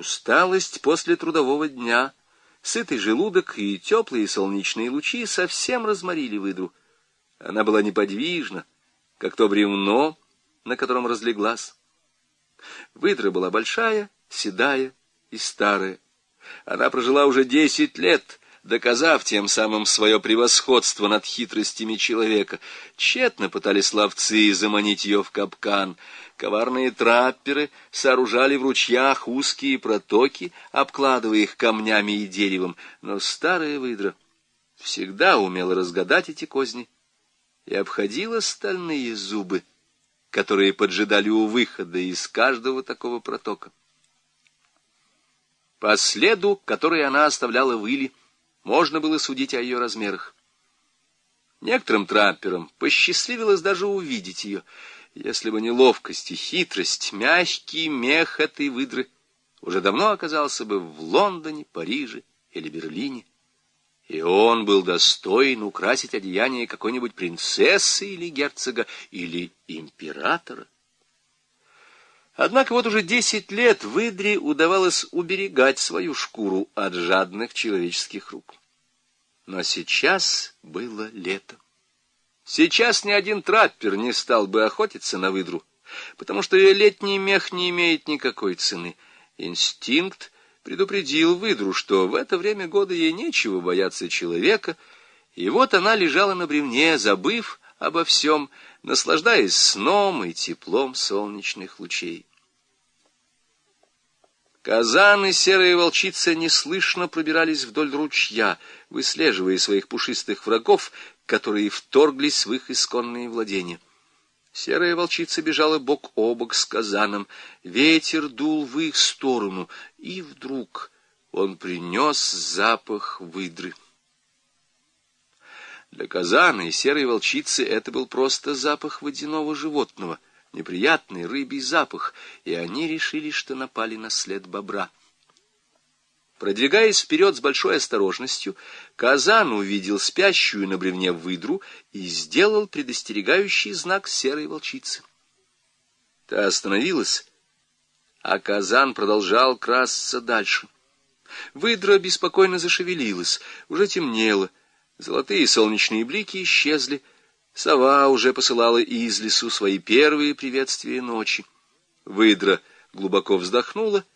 Усталость после трудового дня, сытый желудок и теплые солнечные лучи совсем разморили выдру. Она была неподвижна, как то бревно, на котором разлеглась. Выдра была большая, седая и старая. Она прожила уже десять лет, доказав тем самым свое превосходство над хитростями человека. Тщетно пытались ловцы заманить ее в капкан. Коварные трапперы сооружали в ручьях узкие протоки, обкладывая их камнями и деревом, но старая выдра всегда умела разгадать эти козни и обходила стальные зубы, которые поджидали у выхода из каждого такого протока. По следу, который она оставляла в иле, можно было судить о ее размерах. Некоторым трапперам посчастливилось даже увидеть ее. Если бы не ловкость и хитрость, мягкий мех этой выдры уже давно оказался бы в Лондоне, Париже или Берлине. И он был достоин украсить одеяние какой-нибудь принцессы или герцога или императора. Однако вот уже десять лет выдре удавалось уберегать свою шкуру от жадных человеческих рук. Но сейчас было лето. Сейчас ни один траппер не стал бы охотиться на выдру, потому что ее летний мех не имеет никакой цены. Инстинкт предупредил выдру, что в это время года ей нечего бояться человека, и вот она лежала на бревне, забыв обо всем, наслаждаясь сном и теплом солнечных лучей. Казан и серая волчица неслышно пробирались вдоль ручья, выслеживая своих пушистых врагов, которые вторглись в их исконные владения. Серая волчица бежала бок о бок с казаном, ветер дул в их сторону, и вдруг он принес запах выдры. Для казана и серой волчицы это был просто запах водяного животного — неприятный рыбий запах, и они решили, что напали на след бобра. Продвигаясь вперед с большой осторожностью, Казан увидел спящую на бревне выдру и сделал предостерегающий знак серой волчицы. Та остановилась, а Казан продолжал красться дальше. Выдра беспокойно зашевелилась, уже темнело, золотые солнечные блики исчезли, Сова уже посылала из лесу свои первые приветствия ночи. Выдра глубоко вздохнула,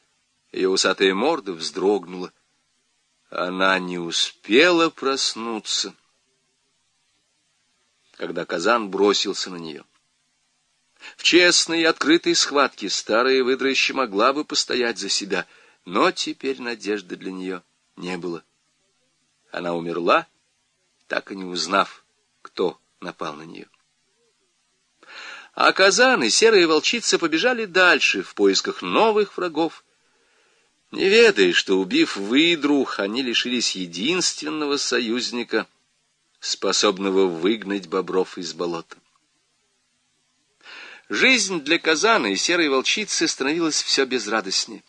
ее усатая морда вздрогнула. Она не успела проснуться, когда казан бросился на нее. В честной и открытой схватке старая выдра еще могла бы постоять за себя, но теперь надежды для нее не было. Она умерла, так и не узнав, кто напал на нее. А казан и серая волчица побежали дальше в поисках новых врагов, не ведая, что, убив выдру, они лишились единственного союзника, способного выгнать бобров из болота. Жизнь для казана и серой волчицы становилась все безрадостнее.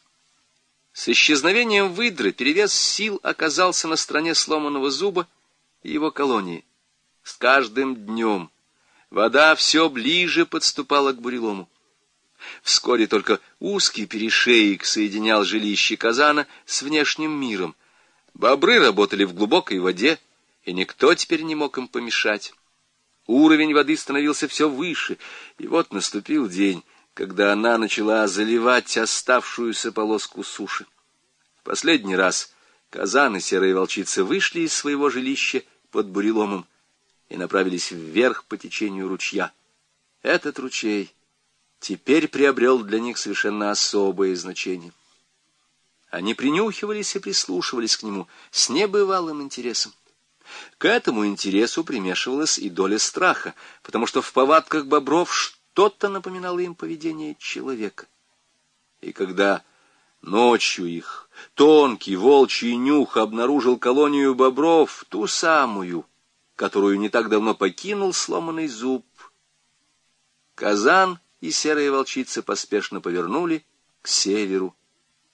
С исчезновением выдры перевес сил оказался на стороне сломанного зуба и его колонии. С каждым днем вода все ближе подступала к бурелому. Вскоре только узкий перешеек соединял жилище казана с внешним миром. Бобры работали в глубокой воде, и никто теперь не мог им помешать. Уровень воды становился все выше, и вот наступил день, когда она начала заливать оставшуюся полоску суши. В последний раз казан и серая волчица вышли из своего жилища под буреломом и направились вверх по течению ручья. Этот ручей теперь приобрел для них совершенно особое значение. Они принюхивались и прислушивались к нему с небывалым интересом. К этому интересу примешивалась и доля страха, потому что в повадках бобров что-то напоминало им поведение человека. И когда ночью их тонкий волчий нюх обнаружил колонию бобров, ту самую, которую не так давно покинул сломанный зуб. Казан и серая волчица поспешно повернули к северу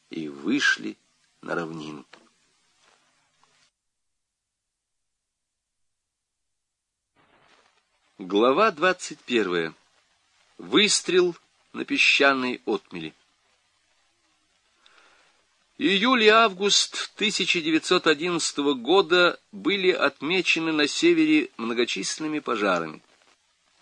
и вышли на равнину. Глава двадцать первая. Выстрел на песчаной отмели. Июль и август 1911 года были отмечены на севере многочисленными пожарами.